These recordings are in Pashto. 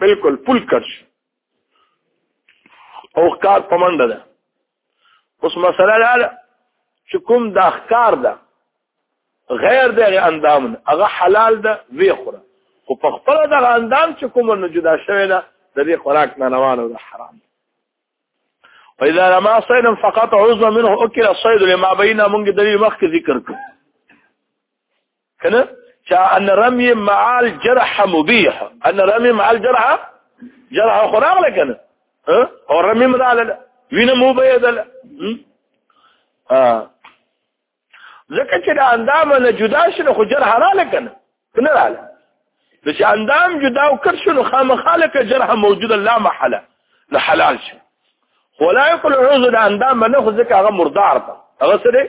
بالکل پول کټ او کار پمنډه ده اوس مسله لاله چې کوم د اخکار ده غیر دغه اندام هغه حلال ده وی خوره خو په خپل دغه اندام چې کوم نه جدا شوی ده د دې خوراک نه روان او حرام واذا رمى صيدا فقط عضو منه اكل الصيد لما بين موږ د دې مخکې ذکر کړ کنه چا ان رمي مع الجرح مبيح ان رمي مع الجرح جرح خراغ لكنه ها او رمي مدال لا وين مو بيدل اه ځکه چې د اندام نه جدا شنه خو جرح را لکنه کنه را لکنه نو چې اندام جدا او کټ شنو خامخاله کې جرح موجود لا محله نو حلال شي خو لا يقل عوض د اندام نه خو ځکه هغه مردار ده هغه سره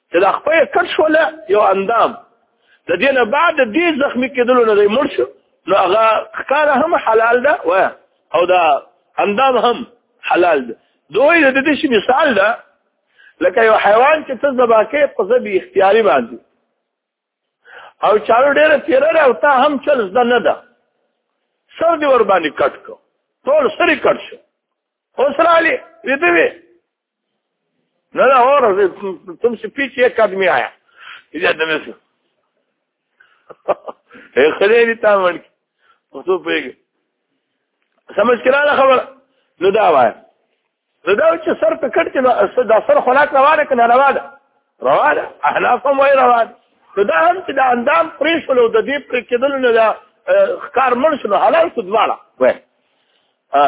چې د خپل کټ شول یو اندام د دې نه بعد د دې زخمی کېدلو نه مړ شو نو هغه ښکار هم حلال ده و او دا اندام هم حلال ده دوی د دې شي مثال ده لکه یو حیوان چې ته ذبح کې په ځبې اختیاري باندې او چارو ډېره تیره ده او تا هم چل زده نه ده سر دې ور باندې کټ کو ټول سری کټ شو اوس را لې دې نه نه اور تم سي پیچ یک آدمی آیا اجازه دې سو هي خلې دې تا مړ کی پښتو پیګ سمجھ کړه خبره نو دا وای نو دا چې سر په کټ کې دا سر خلاق روانه کنه روانه روانه احناف هم وای روانه نو دا هم چې دا اندام پرې شول او د دې پرې کېدل نه دا ښکار مړ شنو حلال څه دواړه وای ها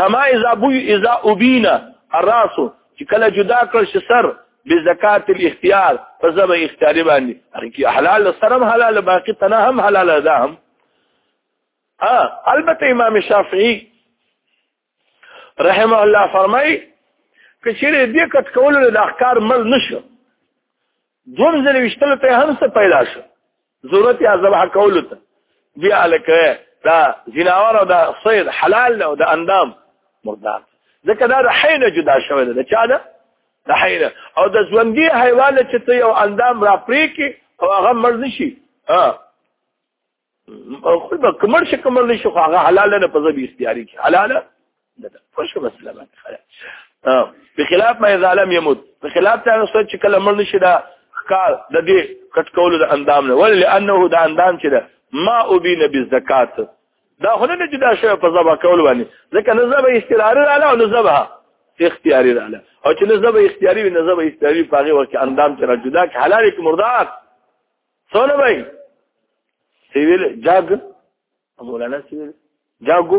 کما اذا بو اذا ابینا الراس چې کله جدا کړ شي سر به زکات الاختيار په زبه اختیاري باندې هغه حلال سرم حلال باقي تنه هم حلال ده هم اه البته امام شافعي رحمه الله فرمای کچېره دې کټ کول له احکار مل نشو دوم ځل وشتل ته هم څه پیدا شو ضرورت یا ذبح کول ته بیا لکه دا جناور او دا صید حلال له دا اندام مردار ځکه دا د حینه جدا شوی دی چا ده د حینه او د ژوندۍ حیوان چې ته یو اندام را پرې کې او هغه مرز شي ها خو به کمر شي کمر نشي خو هغه حلال نه په ځبي اختیاري کې حلال خوش مسله باندې خلاص بخلاف ما اذا لم يموت بخلاف تا نو چې کله مړ نشي دا کار د دې کټ کولو د اندام نه ولې انه دا اندام چې ده ما ابین بالزکات دا خو نه چې دا شی په ځبا کول باندې ځکه نه ځبا استقرار رااله او نه ځبا اختیاري رااله او چې نه ځبا اختیاري وي نه ځبا اختیاري په هغه وخت اندام چې راځي دا حلال کې مردات څونه وای سیویل جاګ مولانا سیویل جاګو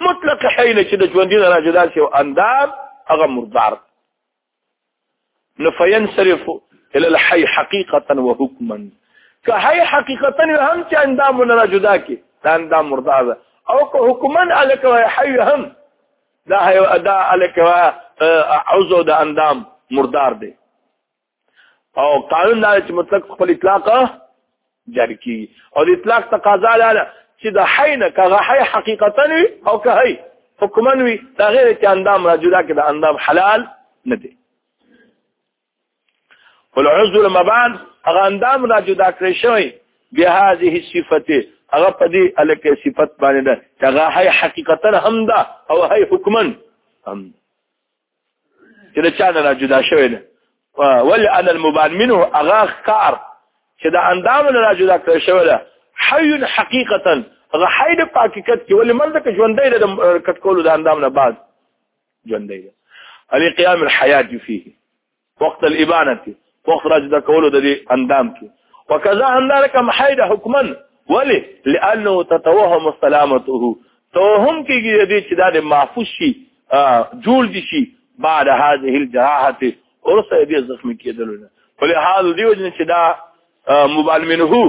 مطلق حیله چې د ژوندي نه راځي داسې او انداب هغه مردار نو فینصرف الى الحي حقیقتا وحکما که حي حقیقتا هم چې اندام نه را جدا کی دا اندام مرضا ده او که حکما الک و حي هم دا حي ادا الک و عضو د اندام مردار دی او قانون دا چې مطلق خپل اطلاق جاری کی او د اطلاق تقاضا ده چې د حی نه که حی حقیقتا وي او که حی حکما وي دا غیر چې اندام راجدا کې د اندام حلال نه دی والعضو لما بعد هغه اندام راجدا کړی شوی به هذه صفته هغه په دې الکه صفت باندې ده چې هغه حی حقیقتا هم ده او حی حکما هم ده چې د چا نه را جدا شوی دی ولې انا المبان منه هغه ښکار چې د اندامو نه را جدا کړی شوی دی حي حقیقتا هغه حي د حقیقت کې ولې مرده کې ژوندی دی د کټ کولو د اندام نه بعد ژوندی دی القيام الحياة فيه وقت الابانه کې وقت راځي د کولو د دې اندام کې وکذا اندارک محید حکما ولی لانه تتوهم سلامته توهم کېږي دې چې دا د محفوظ شي جوړ دي شي بعد هذه الجراحه ورسه دې زخم کېدلونه ولهذا دیو جن چې دا مبال منه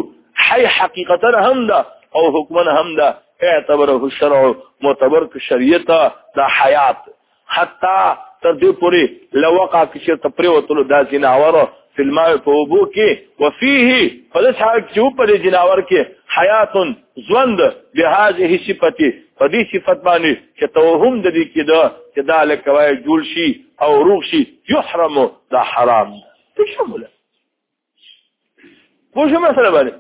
حي حقیقتا هم دا او حکما هم دا اعتبره الشرع معتبر شریعت دا حیات حتی تر دې پورې لوقع کې چې ته پرې وتلو دا ځناور په الماء په وبو کې وفيه فلس حال چې په دې ځناور کې حیات ژوند به هذه صفته په دې صفت باندې چې توهم د دې کې دا چې دا لکوي جول شي او روغ شي يحرم دا حرام څه شموله پوه شو مسله باندې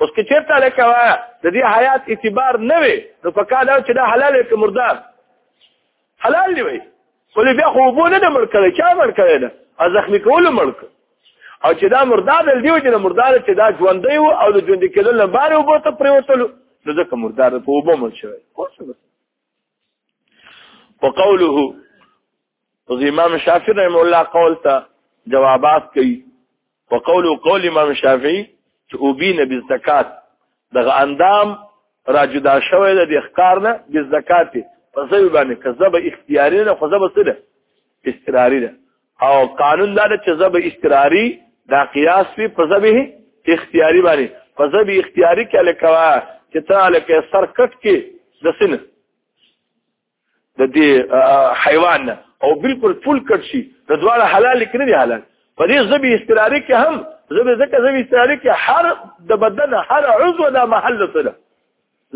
اوس که چېرته لکه وایه د دې حیات اعتبار نه وي نو په کار دا چې دا حلال دی که مردار حلال دی وایي ولې بیا خو اوبو نه ده مړ کړی چا مړ کړی ده او زخمي کولو مړ کړ او چې دا مردار دی دیو چې مردار چې دا ژوندی و او د ژوندي کېدل نه بار اوبو ته پرېوتلو نو ځکه مردار په اوبو مړ شوی وقوله او امام شافعي رحم الله قول ته جوابات کوي په قول او قول امام شافعي چې او بي نه بالزکات دغه اندام را جدا شوی د اخکار نه بالزکات په ځای باندې کذب اختیاري نه خو زبه سره استراری ده او قانون دا چې زبه استراری دا قیاس وي په زبه اختیاري باندې په زبه اختیاري کې لکوا چې ته لکه سر کټ کې د سن د دې حیوان او بالکل فل کټ شي د دواړه حلال کې نه دي حلال په دې زبي استراري کې هم زبي ځکه زبي استراري کې هر د بدن هر عضو د محل سره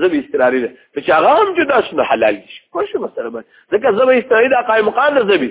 زبي استراري ده چې هغه هم جدا شنه حلال شي کوم څه مسله ده ځکه زبي استراري د قائم مقام ده زبي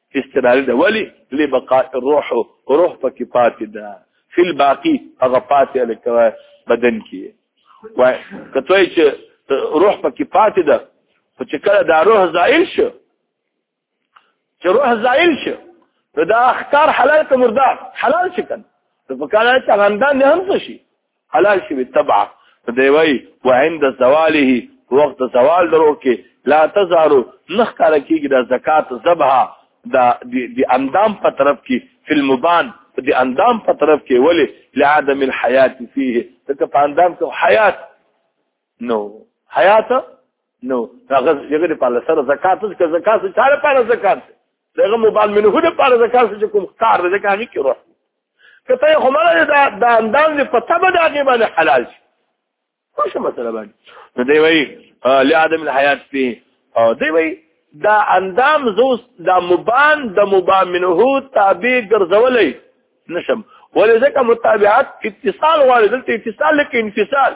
استمراري ده ولي لبقاء الروح روح پکې پاتې ده فی الباقی هغه پاتې لکه بدن کې وای کته چې روح پکې پاتې ده خو چې کله دا روح زائل شو چې روح زائل شو نو دا اختار حلال که مردار حلال شي کنه نو په کله چې غندان نه هم شي حلال شوی تبع دی وای وعند زواله وخت زوال درو کې لا تزارو نخ کار کېږي د زکات ذبحه دا د اندام په طرف کې فل مبان د اندام په طرف کې ولی لعدم الحیات فيه ته په اندام کې حیات نو حیات نو هغه یغه په لسره زکات ځکه زکات چاره په زکات دغه موبایل منه د پاره زکار چې کوم کار دی ځکه هغه کې روح کته یې همره دا د اندام دې په تبه دا کې باندې حلال شي څه مسله باندې نو دی وایي لعدم الحیات فيه او دی وایي دا اندام زوس دا مبان د مبان منه تابع ګرځولې نشم ولې ځکه متابعت اتصال غواړي دلته اتصال لکه انفصال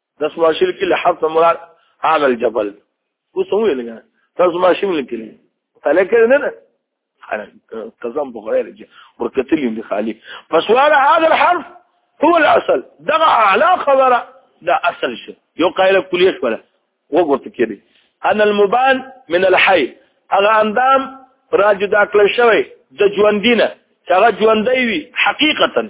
تاسو ماشي لیکل حرف مراد عام الجبل اوس هم ویل نه تاسو ماشي لیکل فلک نه نه تزم بغير وركتلي من خالي فسؤال هذا الحرف هو الاصل دغه اعلى خبره دا اصل شو یو قاعده کلیه شوله وګورته کېدی ان المبان من الحي هغه اندام راجو دا کړل شوی د ژوندینه چې هغه ژوندۍ وي حقیقتا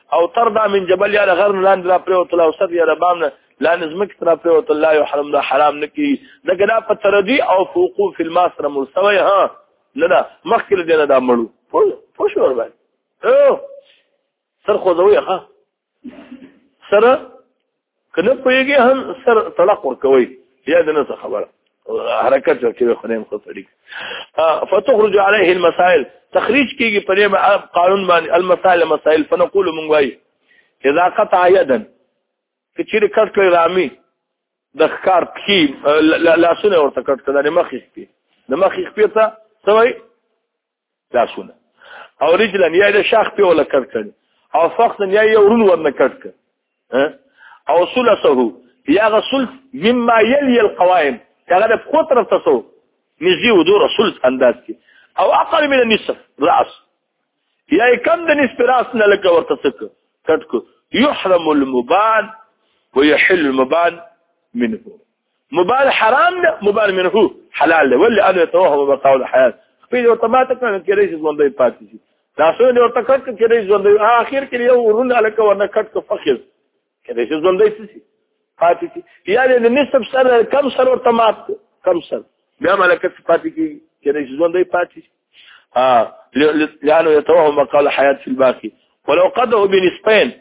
او ترضا من جبل یا غر لاندې را پریوت او سر یا بام نه لاندې زمکه تر پریوت الله یحرم دا حرام نکی دغه دا په تردی او فوقو فی الماء سره ملسوی ها نه دا مخکې دینه دا مړو پوه شو ور باندې سر خوځوي ها سره کنه پویږي هم سر طلاق ورکوي یا د نس خبره حرکت ورکوي خدایم خو سړي فتخرج عليه المسائل تخريج کیږي په دې قانون باندې المسائل مسائل فنقول من واي اذا قطع يدا کچیر کټ کړی رامي د ښکار پکی لاسونه ورته کټ کړی مخې پی د مخې پی ته سوي لاسونه او رجلا یا د شاخ په ولا کټ کړ او فخذا یا یو رون ورنه کټ کړ او ثلثه یا غسل مما یلی القوائم کله د خو طرف ته سو نږدې و دوه ثلث انداز کې او اقل من النصف راس یا کم د نصف راس نه لکه ورته سک کټ کو يحرم المبان ويحل المبان منه مبال حرام ده مبال منه حلال ده ولې انا توهم بقاول حياه په دې ورته ماته کړم چې رئیس ژوندې پاتې شي تاسو دې ورته کړ چې رئیس ژوندې اخر کې یو ورن الکه ورنه کټ کو فخر کې رئیس ژوندې شي پاتې شي یا دې نسب سره کم سره ورته مات کم سره بیا ملکه پاتې کې کې رئیس ژوندې پاتې شي اه لانه يتوهم بقاول حياه في الباقي ولو قده بنسبين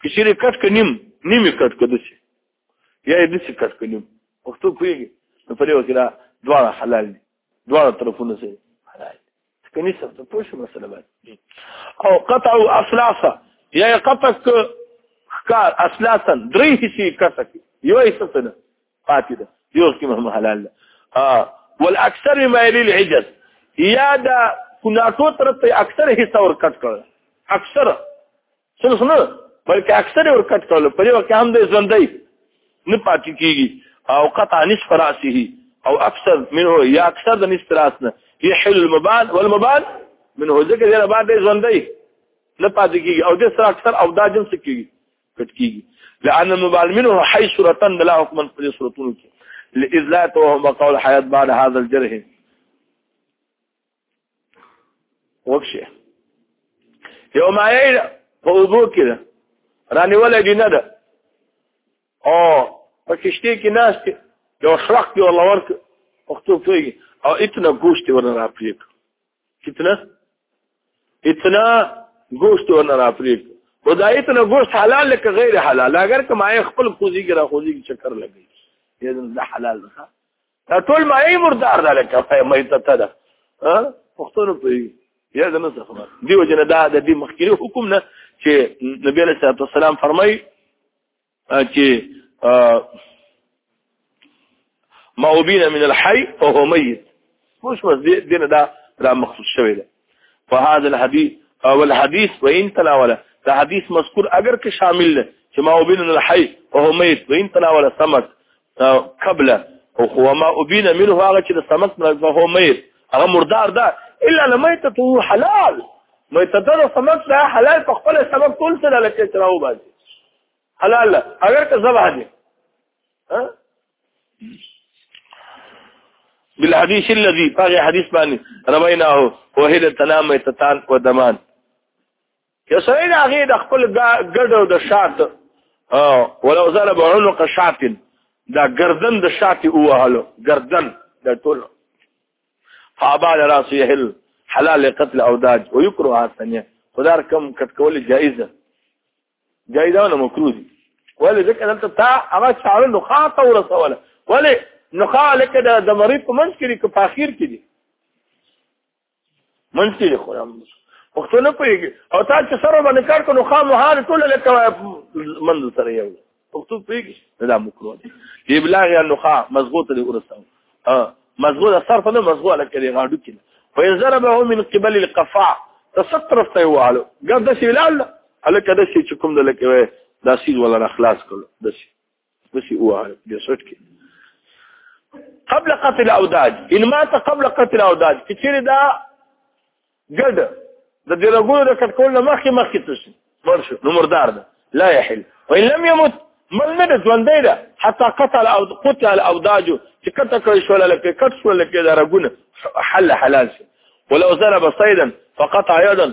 في شركه نم نم کټ کده شي یا یې نسی کټ کړي پښتو کویږي نو په دې وخت کې دا دواړه حلال دي دواړه طرفونه سي حلال دي کني څه ته پوښ مسله باندې او قطع اصلاصه یا قطع خکار اصلاصا درې حصي کسه کې یو حصه څه ده پاتې ده یو کې مهم حلال ده اه والاکثر ما یلی العجز یا دا کناټو طرف ته اکثر حصہ ور کټ کړ اکثر صرف نه بلکې اکثر ور کټ کول په دې وخت هم د ژوندۍ نه پاتې کیږي او قطع نصف راسه او اکثر منه یا اکثر د نصف راس نه یحل المبال والمبال منه ځکه دې نه بعد ژوندۍ نه پاتې کیږي او د سره اکثر او دا جنس کیږي کټ کیږي لأن المبال منه حي صورة لا حكما في صورتون لإذ لا توهم قول حياة بعد هذا الجرح وکشه یو مایه ده په اوبو کې ده رانیوله دي نه ده او په کشتې کې ناست یو شرق کې والله ورک پښتو کوي او اتنا ګوشت ورنه راپریک کتنا اتنا ګوشت ورنه راپریک خدای اتنا ګوشت حلال لکه غیر حلال اگر کمای خپل کوزي کې را کوزي کې چکر لګي یزن ده حلال ده دا ټول مړی مردار ده لکه په مېته ته ده ها پښتون په یا زموږ څه خبر دیو جن دا د دې مخکري حکم نه چې نبی علیہ الصلوۃ والسلام فرمای چې ما وبین من الحي فهو ميت مش بس دین دا دا مخصوص شوی ده فهذا الحديث او الحديث وان تناول دا حدیث مذکور اگر که شامل ده چې ما وبین من الحي فهو ميت وان تناول سمت قبل او هو ما ابين منه هغه چې د سمک نه هو ميت هغه مردار ده الا لميته حلال ميته ده سمک ده حلال په خپل سبب ټول سره لکه تراو باندې حلال اگر که ذبح دي ها بالحديث الذي باغي حديث باندې رويناه وهل التلام ميتتان ودمان یو سړی د هغې د خپل ګډ او د شات ولو زاله به عنق شاتن دا گردن د شاتې ووهلو گردن دا ټول فابال راس يهل حلال قتل اوداج ويكره ثانيه خدار کم کټ کول جائزه جائزه نه مکروه دي ولې ځکه دلته تا هغه شاول نو خاطه ورسوله ولې نو خالک د مریض په منځ کې کې په اخر کې دي منځ کې خو هم پښتو نه پوهېږي او تا چې سره باندې کار کړو خامخا ټول لکه منځ سره یو پښتو پوهېږي دا مکرو دی د ابلاغ یا نخا مضغوط دی ورسته مضغوط صرف نه مضغوط لکه دی غاډو کې فإن ضربه من قبل القفا تسترف ته وعلو ګرد شي لاله هلکه د شي چې کوم د لکه دا سیز ولا خلاص کړو د شي بسي وهل بيسوت کې قبل قتل اوداج ان مات قبل قتل اوداج کچیر دا ګډ د درګونو د کټکول نه مخکې مخکې تشي ورشو نو مردار ده لا يحل وان لم يمت من نه ژوندې ده حتى قتل او قتل الاوداج چې کته کړی شو لکه کټ شو لکه درګونه حل حلال شي ولو ضرب صيدا فقطع يدا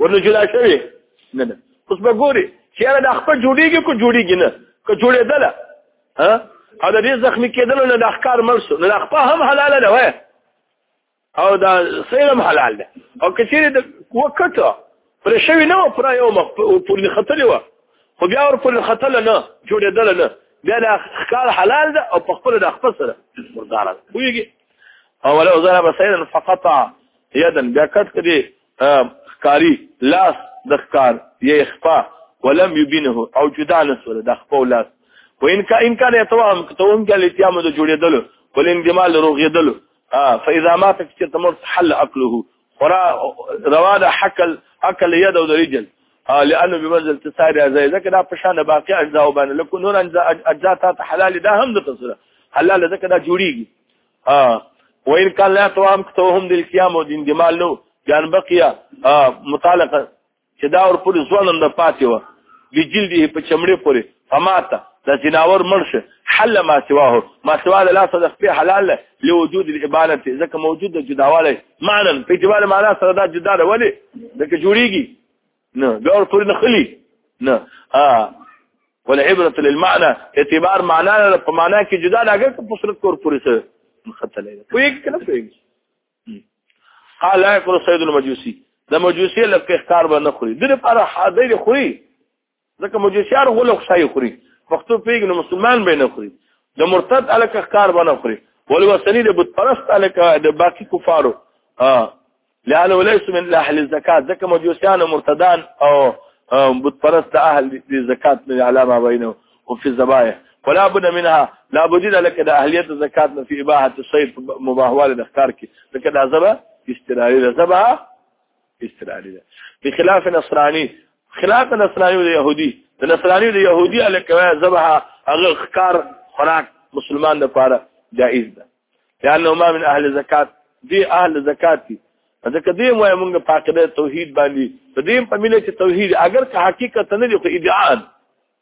ورنه جدا شوی نه نه اوس به ګوري چیرې د خپل جوړیږي کو جوړیږي نه که جوړېدله ها او د دې زخمی کېدل نه د احکار مرسو نه خپل هم حلاله ده وای او دا سیرم حلال ده او کچېره د وکټه پر شوی نه پر یو مخ پر خطر و خو بیا ور پر خطر نه جوړېدل نه بیا د احکار حلال ده او په خپل د خپل سره مردار ويږي او ولو ضرب سيدا فقطع يدا بیا کټ کړي ښکاری لاس د ښکار یې اخفا ولم يبينه او جدا نسول د خپل لاس وان کا ان کان يتوهم توهم کې الاتيام د جوړېدل ولندمال روغېدل فاذا ما تکثر تمر حل عقله خورا روان حقل عقل يد او رجل آه، لانه بمنزل تساري زي ذکر دا پشان باقي اجزاء باندې لکه نور اجزاء ته حلال ده هم ذکر سره حلال ذکر دا جوړيږي اه وان كان لا توام كتوهم دي القيام ودين دي مال نو كان بقي اه متعلق چې دا ور پورې ځوانم نه پاتې و لجلده په چمړې پورې فماته د جناور مرشه حل ما سواه ما سوا د لاس د خپل حلال له وجود الاباله ځکه موجود د جداواله معنی په اعتبار معنا سره دا جدا ده ولی دغه جوړیږي نه ګور پر نه خلی نه اه والعبره للمعنى اعتبار معنا په معنا کې جدا لاګه په صورت کور پوری سره مختلفه وي کنه قال لا يكون سيد المجوسي د مجوسي لکه اختار به نه خوري د لپاره حاضر خوري ځکه مجوسيار هو لکه شای خوري پښتو پیګنو مسلمان به نه خوري د مرتد الک اختار به نه خوري ولو سني د بت پرست الک د باقي کفارو اه لانه ليس من اهل الزکات ځکه مجوسيان مرتدان او بت پرست اهل د زکات نه علامه بینه وفي الذبائح ولا بد منها لا بد لك د اهلیت زکات نه فی اباحه الصيد مباحواله د ښکار کې لکه دا زبا استرالی ده زبا استرالی ده بخلاف نصرانی خلاف نصرانی او يهودي د نصرانی او يهودي الکه زبا هغه ښکار خوراک مسلمان لپاره جائز ده لانه ما من اهل زکات دی اهل زکات دي ځکه دې وای موږ په عقیده توحید باندې په دې په مله چې توحید اگر که حقیقت نه دی خو ادعا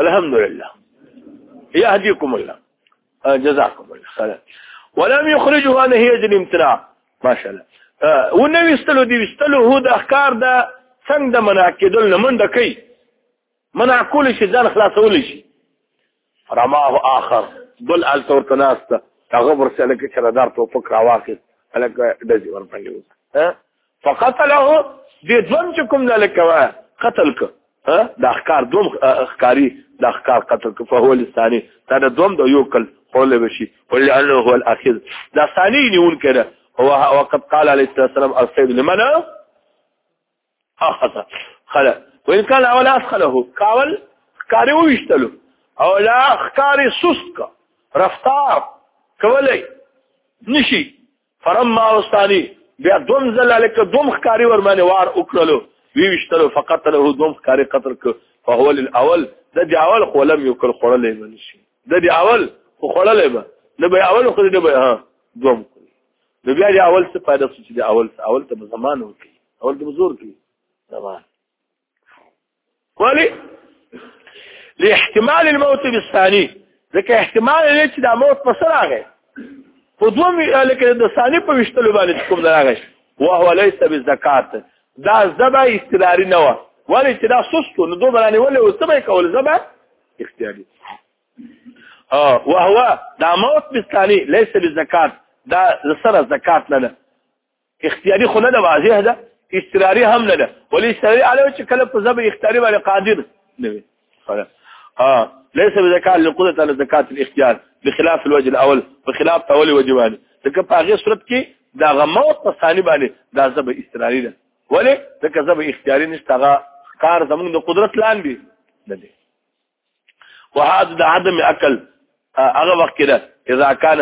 الحمد لله يهديكم الله آه، جزاكم الله خير ولم يخرجها نهيج الامتناع ما شاء الله آه، ونوي استلو دي استلو هو د احکار دا څنګه د منع کېدل نه منډه کوي منع کول شي ځان خلاصول شي رماه آخر بل آلته ورته ناسته هغه ورسه لکه چې ردار توپک راواخیست هلکه ډزې ورباندې وکړه فقتله دې دوم چې کوم نه لکه وه قتل که دا ښکار دوم ښکاري دا ښکار قتل که فهو لساني دا د دوم د یو کل خوړلی به شي ولانه هو الاخر دا ثاني نیونکی ده وقد قال عليه السلام الصيد لمن اخذ خلا وان كان اول اسخله کاول کاری وشتلو او لا خکاری سست رفتار کولی نشي فرما واستانی بیا دوم زل لکه دوم خکاری ور باندې وار وکړلو وی وشتلو فقط له دوم خکاری قتل ک فهو الاول د دی اول خو لم یکل خړلې منشي د دی اول خو خړلې به نه به اول خو دې به ها دوم نو بیا دی اول څه پیدا چې دی اول اول ته زمانه وکړي اول د زور کی تمام ولی لاحتمال الموت بالثاني ځکه احتمال لري چې دا موت په سره راغی په دوه لکه د ثاني په وشتلو باندې کوم راغی وهو ليس بالزکات دا زبا استداري نه و ولی چې دا سستو نو دوه باندې ولې وسبه کول زبا اختیاري اه وهو دا موت بالثاني ليس بالزکات دا سره زکات نه ده اختیاري خو نه ده واضح ده استراري هم نه ده ولې استراري علاوه چې کله په زبر اختیاري باندې قادر نه وي خلاص اه ليس بذكاء للقدرة على زكاة الاختيار بخلاف الوجه الاول بخلاف اول وجه باندې ځکه په هغه صورت کې دا غموت په ثاني باندې دا زبر استراري ده ولې ځکه زبر اختیاري نشته هغه کار زمونږ د قدرت لاندې نه دی وهذا د عدم عقل هغه وخت کې اذا كان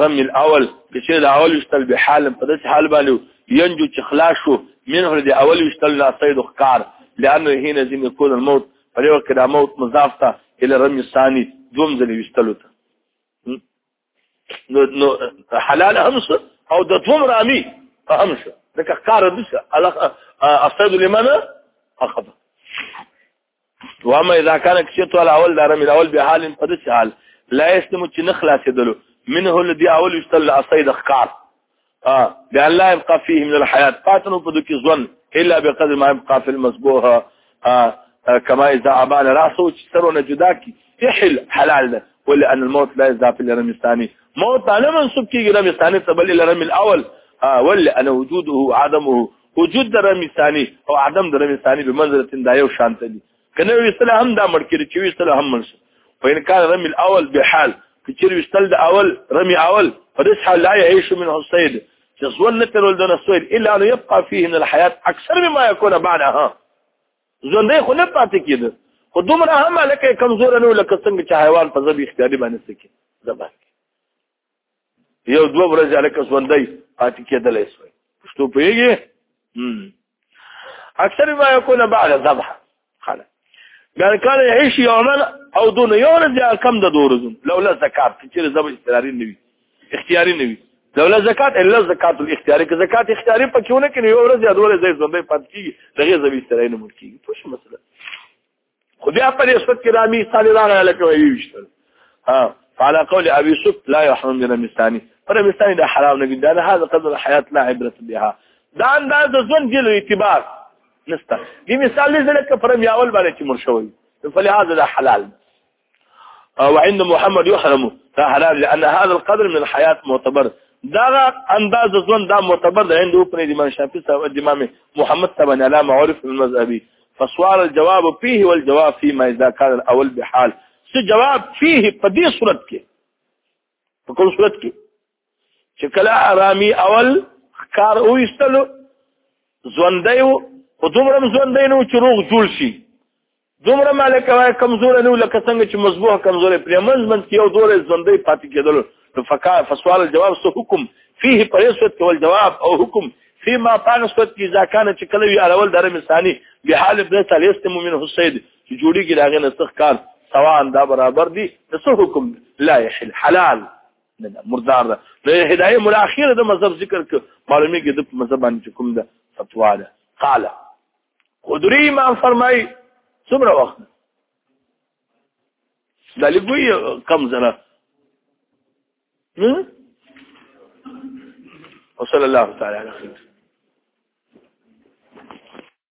رمي الاول چې د اول یشتل به حال په دې حال باندې ينجو چې خلاص شو منه د اول یشتل لا سید خکار لانه هنا زم يكون الموت فليو کې د موت مضاف ته الى رمي الثاني دوم ځل یشتلو ته نو حلال هم شو او د دوم رامي هم شو دا کار دې شه اصيد لمن اخذ واما اذا كان كشيت على اول دار من اول بحال قد حال لا يسلم چې نخلاص دلو منه الذي اول يشتل اصيد خار اه بیا لا يبقى فيه من الحياه پاتنو په دکی ځون الا بقدر ما يبقى في المسبوح اه كما اذا ابان راسو چې سرونه جدا کی يحل حلال ده ولا ان الموت لا يزداد في الرمي الثاني موت نه منسوب کیږي رمي الثاني تبل الرمي الاول اه ولا ان وجوده عدمه وجود الرمي الثاني او عدم الرمي الثاني بمنزله دا یو شانته دي کنه ویستل هم دا مړ کړي چې ویستل هم مړ شي په ان کان رمي الاول بحال چې ویستل د اول رمي اول په دې حال لا يعيش منه السيد چې ځول نه ترول دون السيد الا ان يبقى فيه من الحياه اكثر مما يكون بعدها ژوندې خو نه پاتې کېده خو دومره هم لکه کمزور نه لکه څنګه چې حیوان په ځبي اختیاري باندې سکي زبر یو دوه ورځې الکه ژوندۍ پاتې کېدلی شوی پښتو پوهېږي اکثر ما یکون بعد ذبح خلا ګان کان یعيش یوما او دون یو ورځ یا کم د دوه ورځو لولا زکات چې ذبح اختیاري نه وي اختیاري نه وي لولا زکات الا زکات الاختیاري که زکات اختیاري پکې ونه کړي یو ورځ یا دوه ورځې ژوندۍ پاتې کېږي دغه ذبح اختیاري نه مړ کېږي پوه شو مسله خو بیا په دې صورت کې رامي ثاني راغله لکه وی وشتل ها فعلى قول ابي سوف لا يحرم من المستاني فالمستاني ده حرام نجد لان هذا قدر الحياه لا عبره بها دا انداز د ژوند جلو اعتبار نسته دي مثال دې لکه پر میاول باندې چې مرشوي فلهذا ده حلال او عند محمد يحرم دا حلال لان هذا القدر من الحياه معتبر دا انداز ځوان دا معتبر ده عند اوپن امام شافعي او امام محمد تبن على معرف المذهبي فسوال الجواب فيه والجواب فيما اذا كان الاول بحال سي جواب فيه په دې صورت کې په کوم صورت کې چې کله آرامي اول کار وېستلو ژوندی و خو دومره هم ژوندی نه و چې روغ جوړ شي دومره مالک وای کمزور نه لکه څنګه چې مذبوح کمزور پرې منځ منځ کې یو دوره ژوندی پاتې کېدل نو فکا فسوال الجواب سو حکم فيه پرېسوت کول جواب او حکم فيما پانسوت کې ځکانه چې کله وی اړول درم ثاني به حال ابن ثالث مؤمن حسین چې جوړیږي دا غنه څخ کار سواء دا برابر دي څه حکم لا يحل حلال نه دا مردار ده نو هدايه مر اخیره د مذهب ذکر ک معلومه کې د مذهب باندې کوم ده فتوا ده قال قدري ما فرمای څومره وخت دا لګوي کم زره وصلى الله تعالى على خير